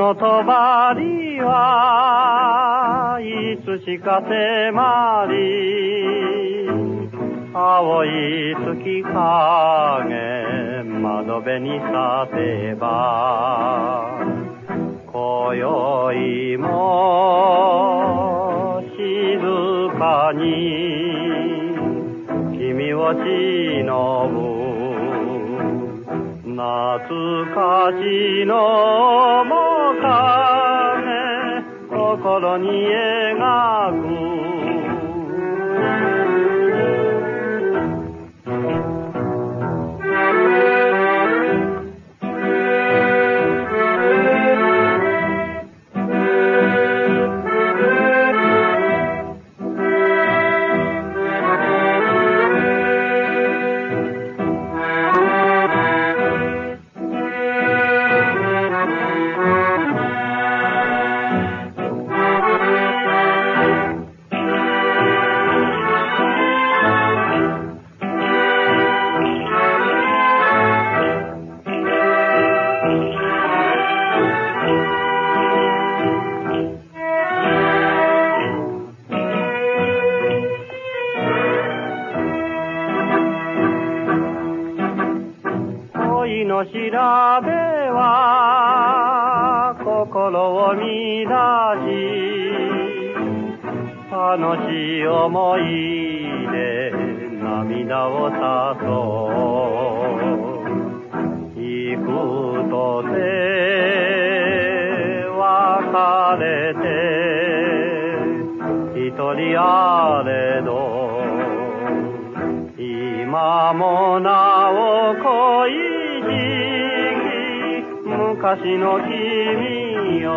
の帳はいつしか迫り青い月影窓辺にさせば今宵も静かに君を忍ぶ懐かしの面影心に描く恋の調べは心を乱し楽しい思いで涙を誘う。とて別れて一人あれど今もなお恋しき昔の君よ。